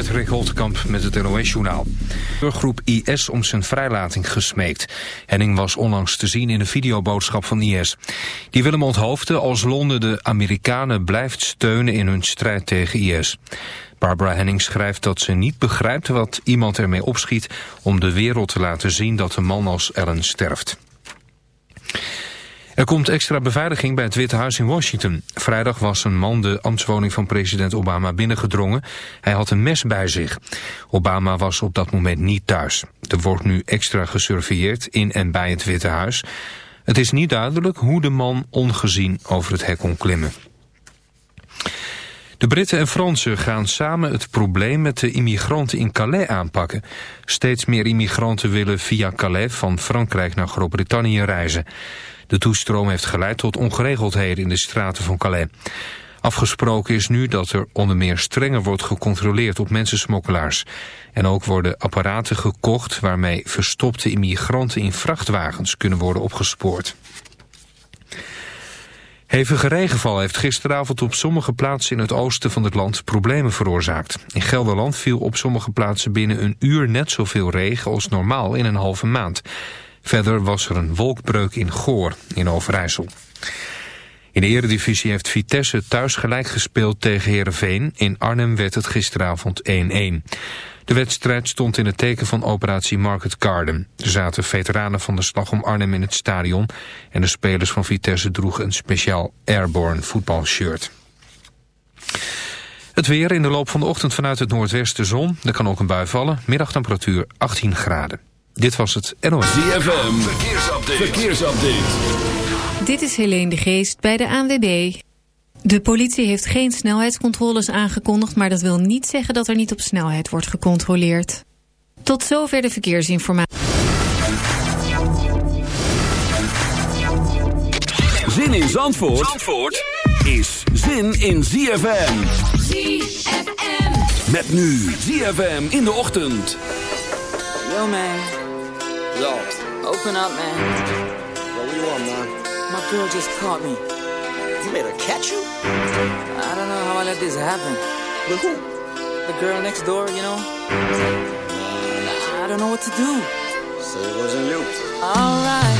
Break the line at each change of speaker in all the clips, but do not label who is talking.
Patrick Holtkamp met het NOS-journaal. Groep IS om zijn vrijlating gesmeekt. Henning was onlangs te zien in een videoboodschap van IS. Die wil hem onthoofden als Londen de Amerikanen blijft steunen in hun strijd tegen IS. Barbara Henning schrijft dat ze niet begrijpt wat iemand ermee opschiet... om de wereld te laten zien dat een man als Ellen sterft. Er komt extra beveiliging bij het Witte Huis in Washington. Vrijdag was een man de ambtswoning van president Obama binnengedrongen. Hij had een mes bij zich. Obama was op dat moment niet thuis. Er wordt nu extra gesurveilleerd in en bij het Witte Huis. Het is niet duidelijk hoe de man ongezien over het hek kon klimmen. De Britten en Fransen gaan samen het probleem met de immigranten in Calais aanpakken. Steeds meer immigranten willen via Calais van Frankrijk naar Groot-Brittannië reizen. De toestroom heeft geleid tot ongeregeldheden in de straten van Calais. Afgesproken is nu dat er onder meer strenger wordt gecontroleerd op mensensmokkelaars. En ook worden apparaten gekocht waarmee verstopte immigranten in vrachtwagens kunnen worden opgespoord. Hevige regenval heeft gisteravond op sommige plaatsen in het oosten van het land problemen veroorzaakt. In Gelderland viel op sommige plaatsen binnen een uur net zoveel regen als normaal in een halve maand. Verder was er een wolkbreuk in Goor in Overijssel. In de eredivisie heeft Vitesse thuis gelijk gespeeld tegen Heerenveen. In Arnhem werd het gisteravond 1-1. De wedstrijd stond in het teken van operatie Market Garden. Er zaten veteranen van de slag om Arnhem in het stadion... en de spelers van Vitesse droegen een speciaal Airborne voetbalshirt. Het weer in de loop van de ochtend vanuit het noordwesten zon. Er kan ook een bui vallen. Middagtemperatuur 18 graden. Dit was het NOS.
ZFM, verkeersupdate. verkeersupdate.
Dit is Helene de Geest bij de ANWB. De politie heeft geen snelheidscontroles aangekondigd... maar dat wil niet zeggen dat er niet op snelheid wordt gecontroleerd. Tot zover de verkeersinformatie.
Zin in Zandvoort, Zandvoort is zin in ZFM. ZFM. Met nu ZFM in de ochtend.
Yo man. Yo, open up, man.
Yo, what you want, man?
My girl just caught me.
You made her catch you?
I don't know how I let this happen.
With who?
The girl next door, you know? I don't know what to do.
Say it wasn't you.
Alright.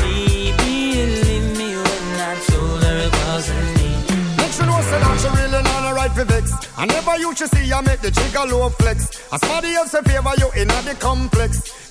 she really not a right for vex. I never you to see I make the trigger low flex. As somebody else in favor you in a the complex.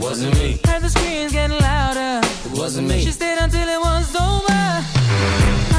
Wasn't me.
Heard the screams getting louder.
Wasn't me.
She stayed until it was over.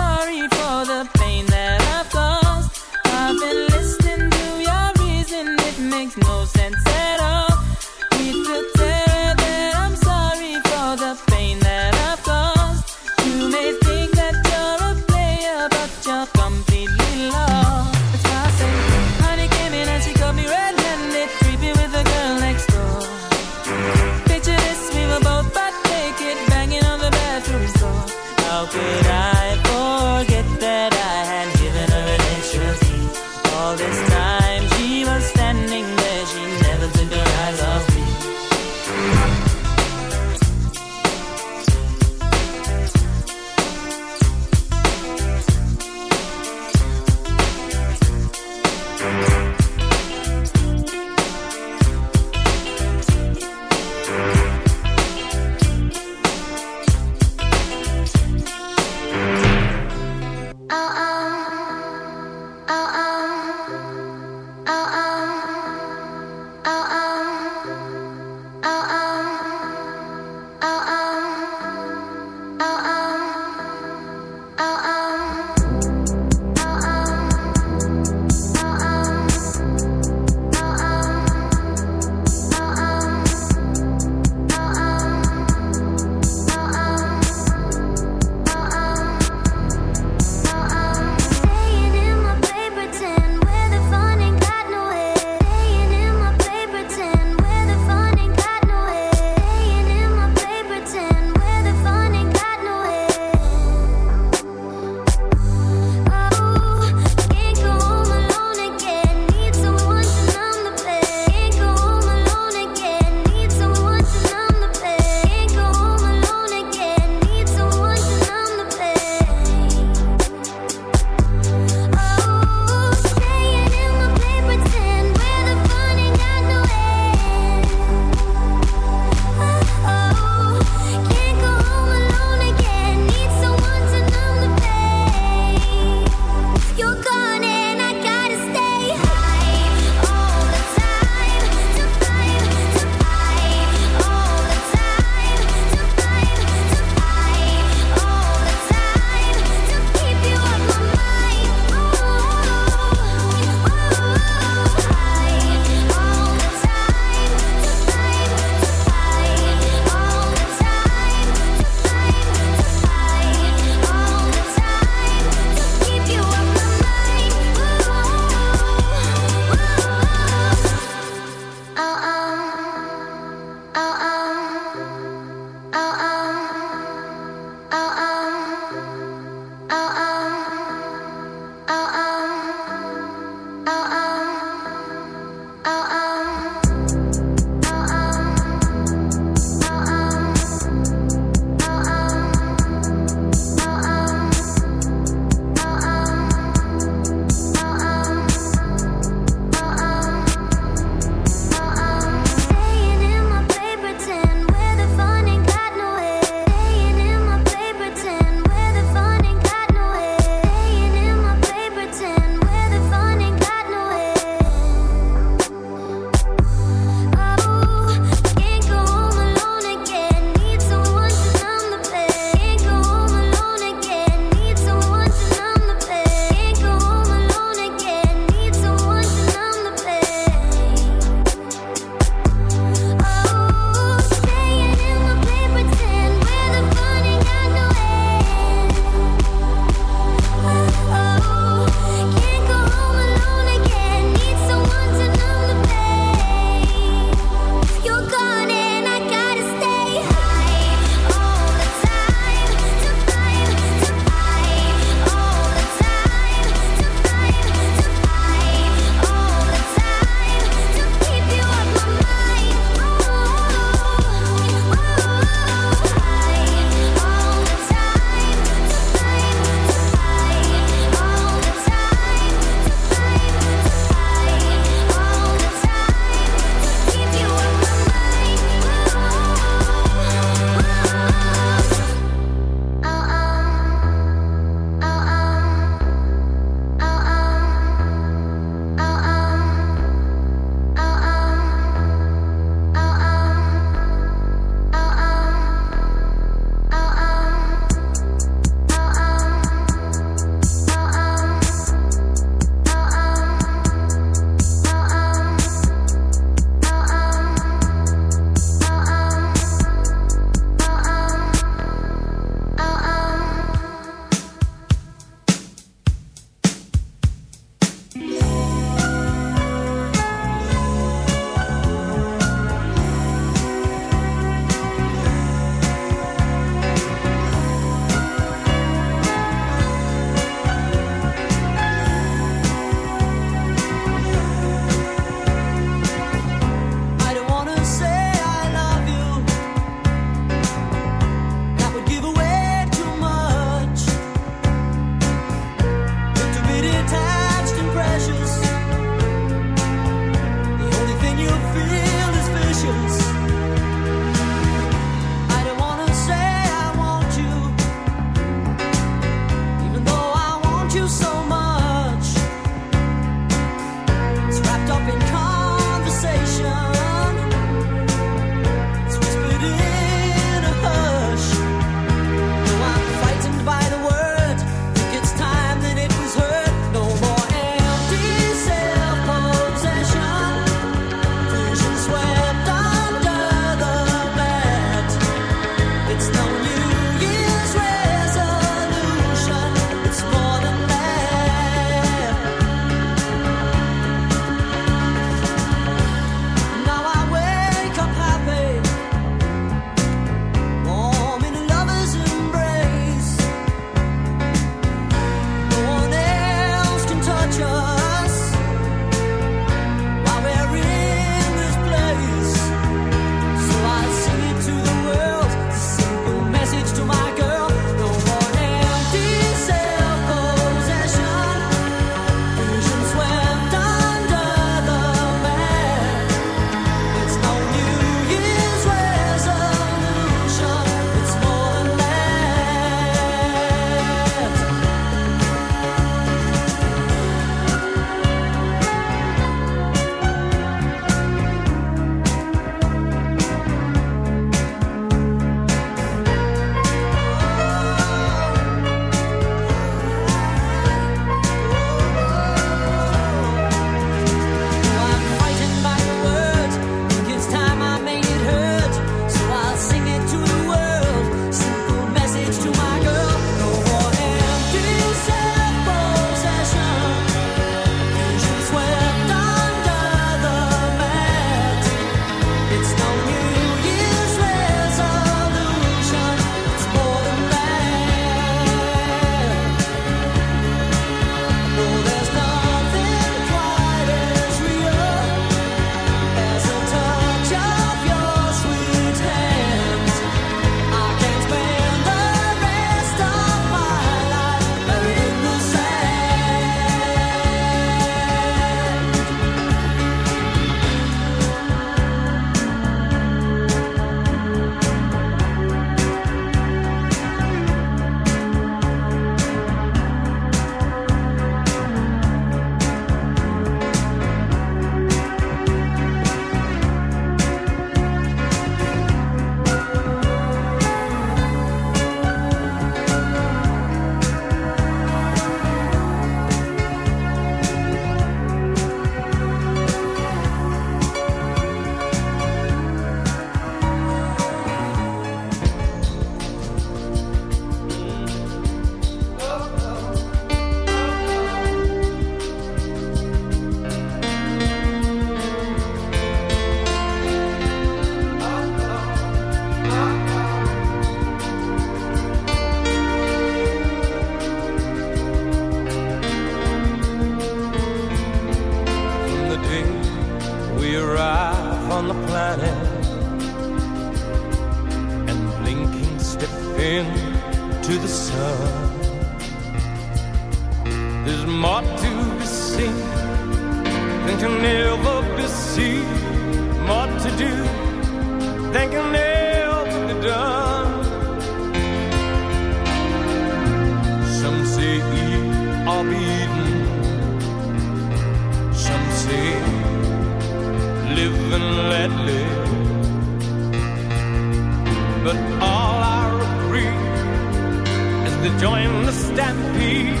to join the stampede.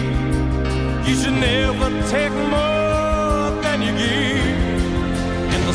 You should never take more than you give. In the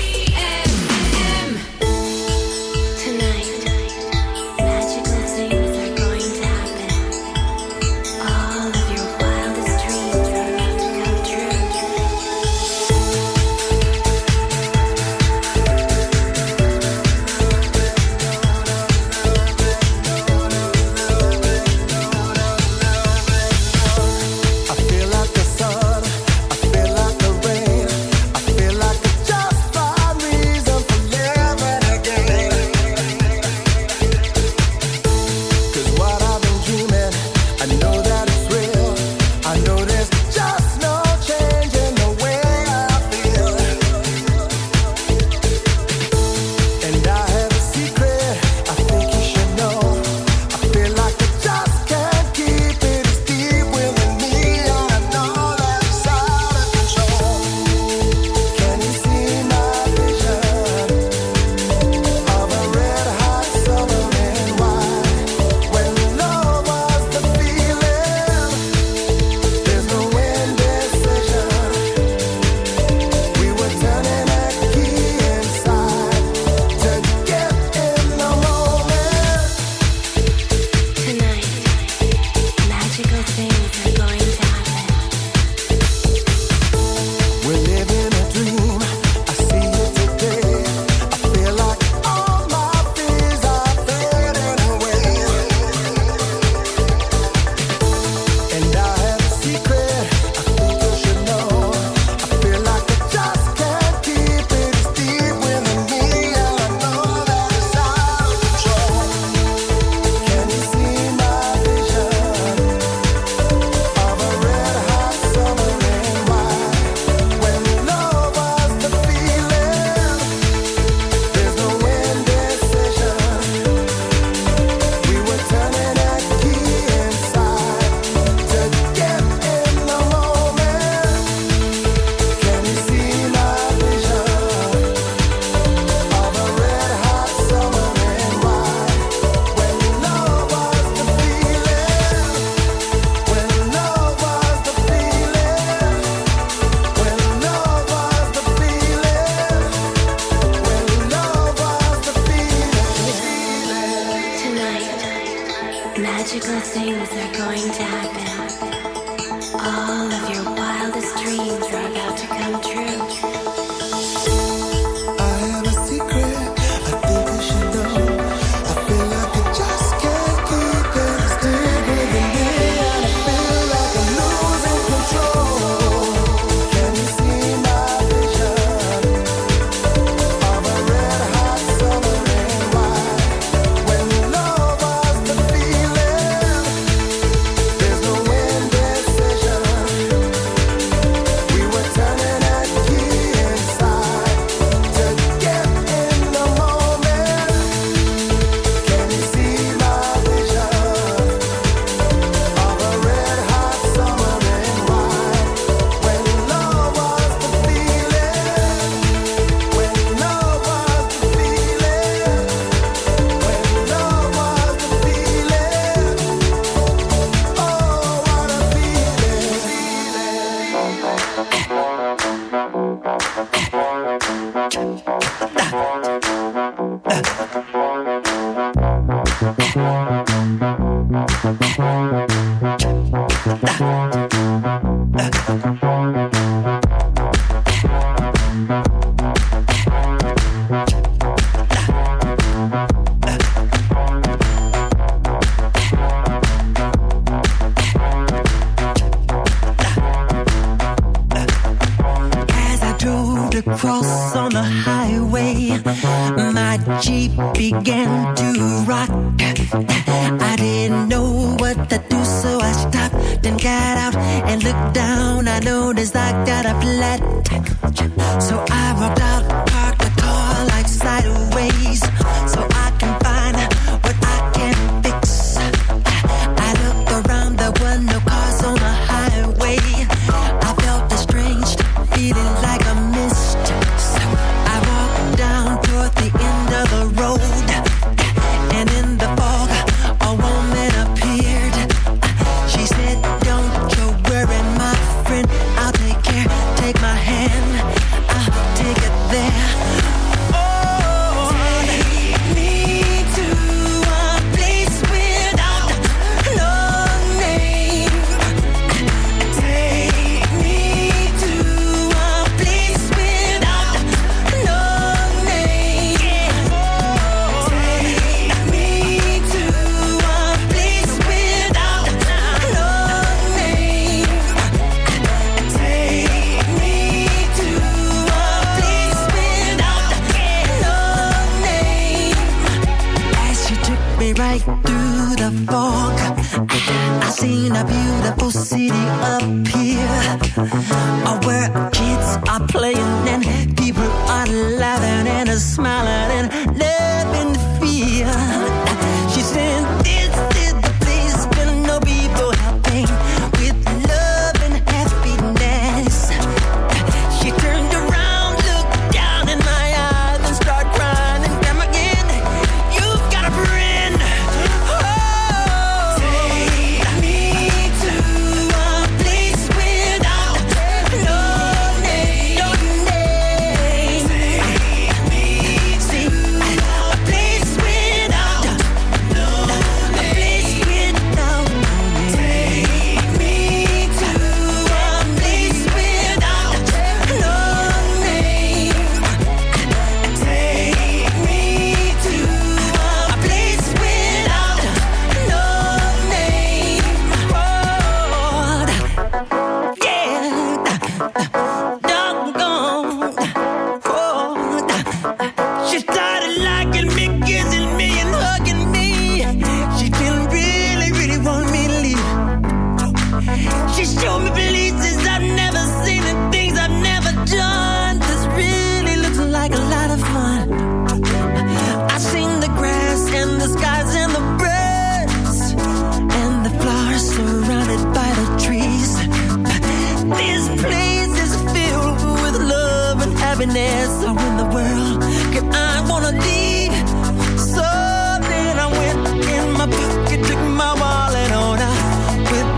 right through the fog. I seen a beautiful city up here, where kids are playing and people are laughing and smiling and living fear.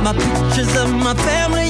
my pictures of my family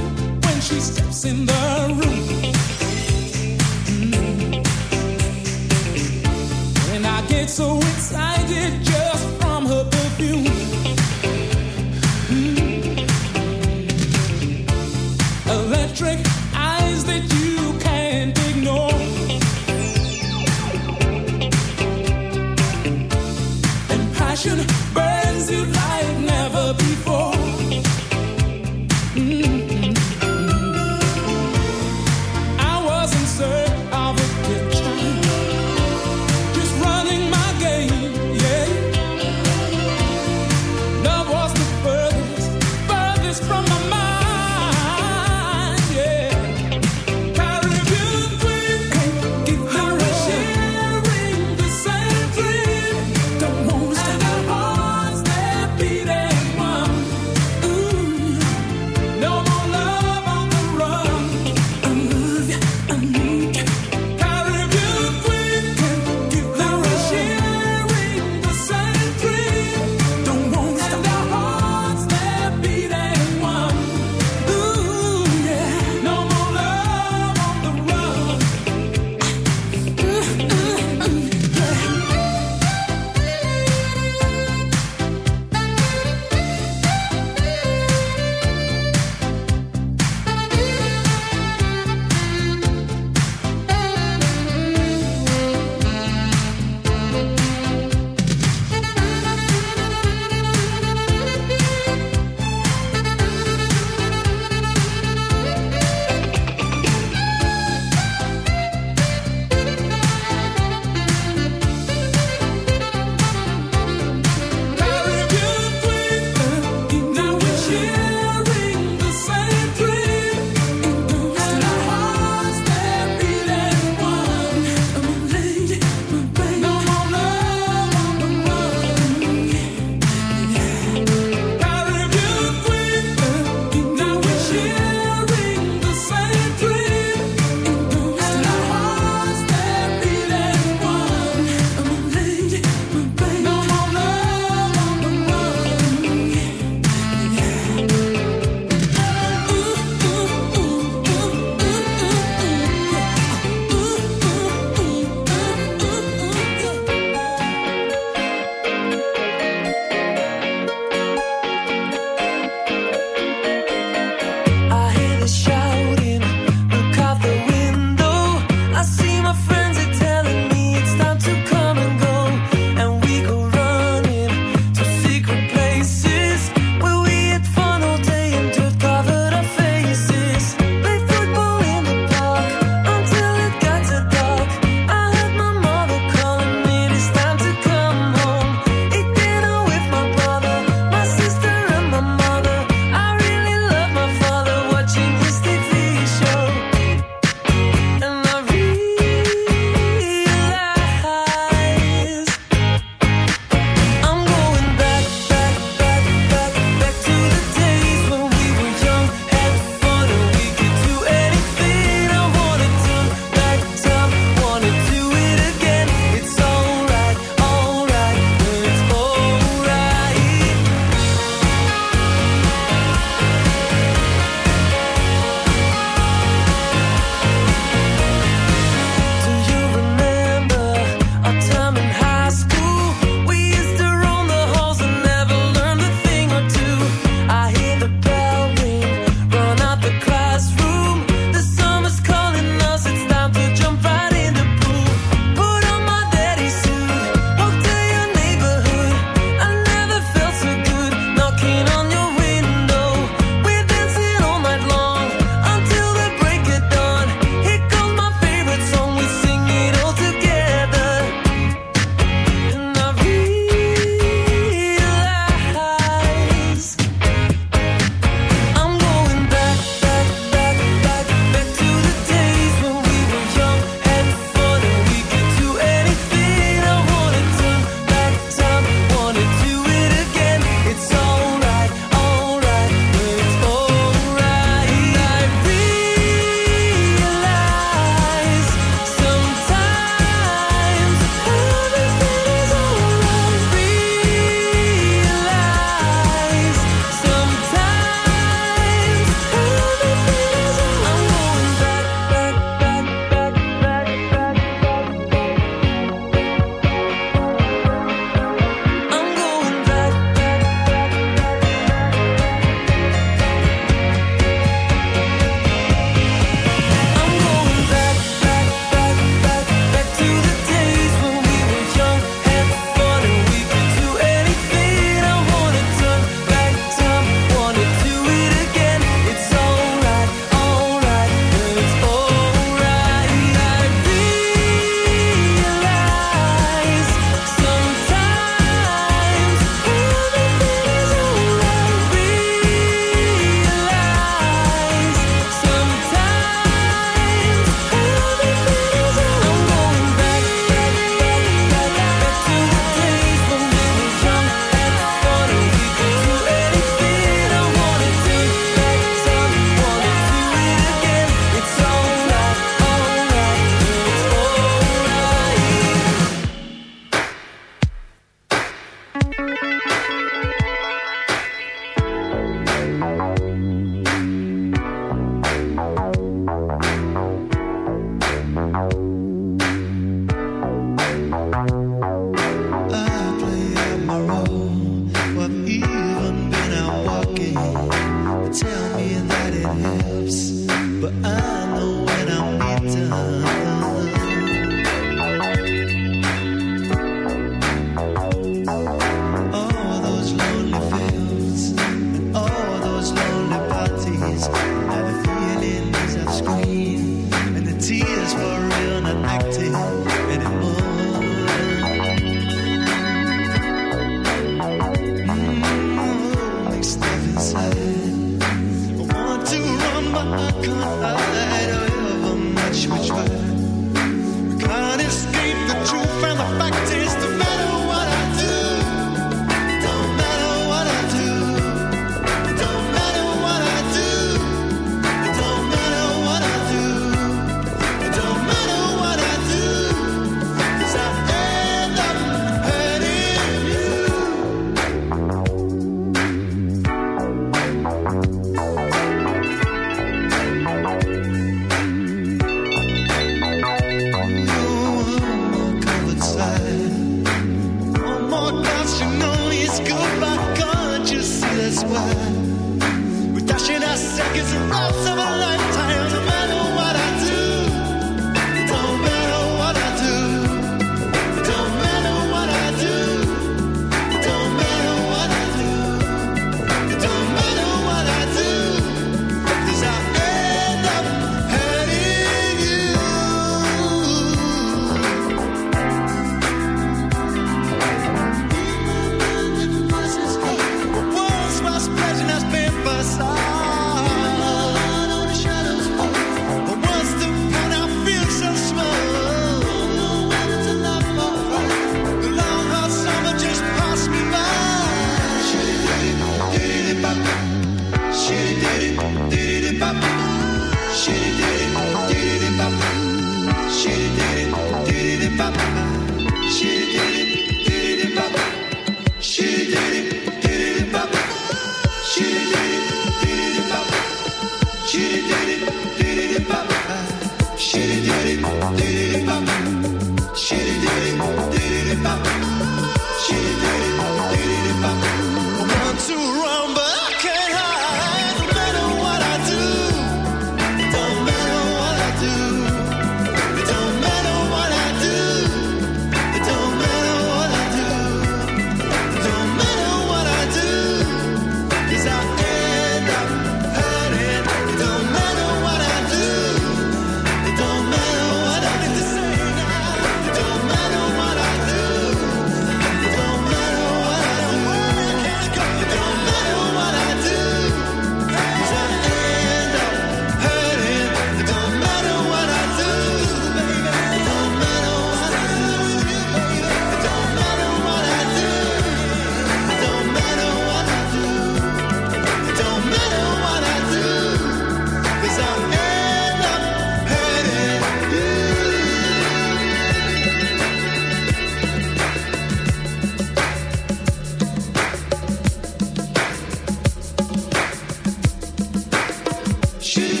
Should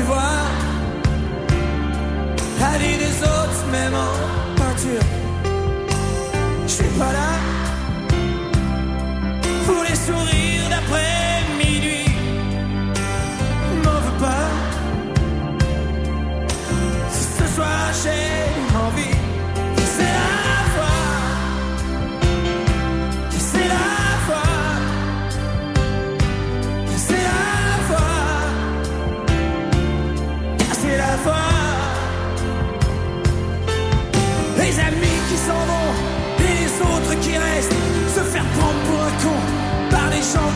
Plus voir la vie des autres, même en peinture. Je suis pas là pour les sourires d'après minuit. M'en veux pas. Si ce soir j'ai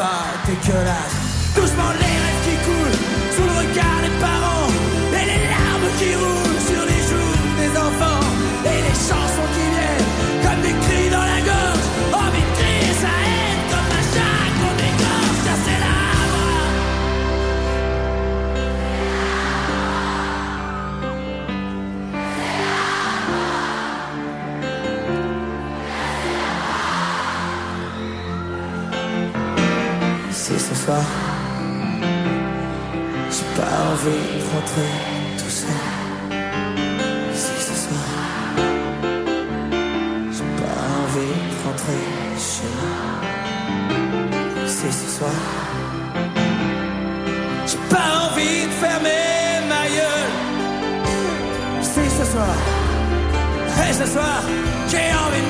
pas dégueulasse. De rentrer tout seul. Si ce soir, j'ai pas envie de rentrer chez moi. Si ce soir, j'ai pas envie de fermer ma gueule. Si ce soir, et ce soir, j'ai envie de